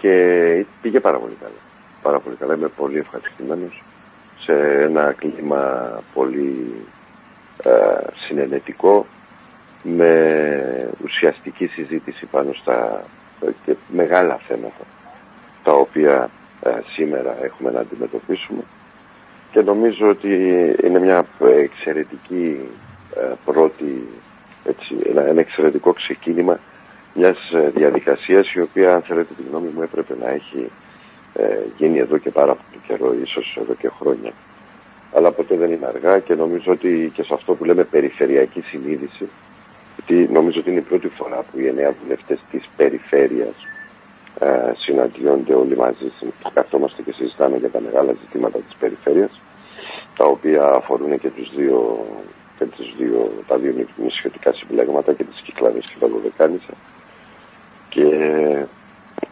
και πήγε πάρα πολύ καλά. Πάρα πολύ καλά. Είμαι πολύ ευχαριστημένος σε ένα κλίμα πολύ ε, συνενετικό με ουσιαστική συζήτηση πάνω στα και μεγάλα θέματα τα οποία ε, σήμερα έχουμε να αντιμετωπίσουμε και νομίζω ότι είναι μια εξαιρετική ε, πρώτη, έτσι, ένα, ένα εξαιρετικό ξεκίνημα μιας ε, διαδικασίας η οποία αν θέλετε τη γνώμη μου έπρεπε να έχει γίνει εδώ και πάρα πολύ καιρό, ίσως εδώ και χρόνια. Αλλά ποτέ δεν είναι αργά και νομίζω ότι και σε αυτό που λέμε περιφερειακή συνείδηση γιατί νομίζω ότι είναι η πρώτη φορά που οι εννέα βουλευτές της περιφέρειας ε, συναντιόνται όλοι μαζί, καθόμαστε και συζητάμε για τα μεγάλα ζητήματα της περιφέρειας, τα οποία αφορούν και τους δύο, και τους δύο, τα δύο νησιωτικά συμπλέγματα και τις Κυκλάδες και τα Δωδεκάνησα. Και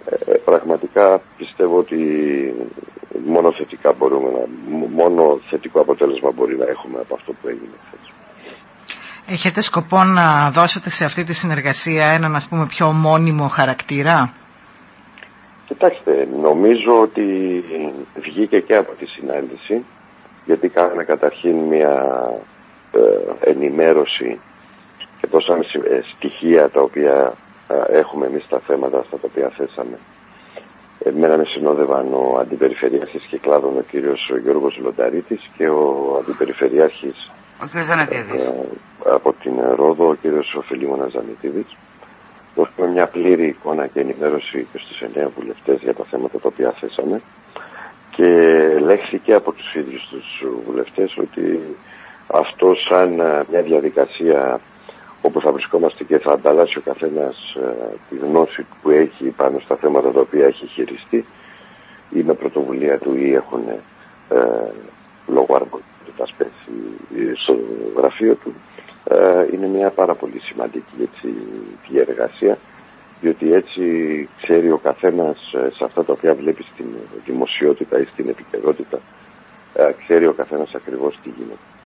ε, πραγματικά πιστεύω ότι μόνο, θετικά μπορούμε να, μόνο θετικό αποτέλεσμα μπορεί να έχουμε από αυτό που έγινε χθες. Έχετε σκοπό να δώσετε σε αυτή τη συνεργασία έναν ας πούμε πιο μόνιμο χαρακτήρα; Κοιτάξτε, νομίζω ότι βγήκε και από τη συνάντηση γιατί κάναμε καταρχήν μια ε, ενημέρωση και δώσαμε ε, στοιχεία τα οποία ε, έχουμε εμείς τα θέματα στα τα οποία θέσαμε. Εμένα με συνόδευαν ο Αντιπεριφερειάρχης και κλάδων ο κύριος Γιώργος Λονταρίτης και ο Αντιπεριφερειάρχης ο κ. Ζανετίδης. Ε, από την Ρόδο, ο κ. Φιλίμωνα Ζανετίδης. Δώσαμε μια πλήρη εικόνα και ενημέρωση και στους εννέα βουλευτές για τα θέματα τα οποία θέσαμε και λέχθηκε από τους ίδιους τους βουλευτές ότι αυτό σαν ε, μια διαδικασία όπου θα βρισκόμαστε και θα ανταλλάσσει ο καθένας ε, τη γνώση που έχει πάνω στα θέματα τα οποία έχει χειριστεί ή με πρωτοβουλία του ή έχουν ε, λόγω αρμοδιότητας πέσει στο γραφείο του ε, είναι μια πάρα πολύ σημαντική έτσι, διεργασία διότι έτσι ξέρει ο καθένας ε, σε αυτά τα οποία βλέπει στην δημοσιότητα ή στην επικαιρότητα ε, ξέρει ο καθένας ακριβώς τι γίνεται.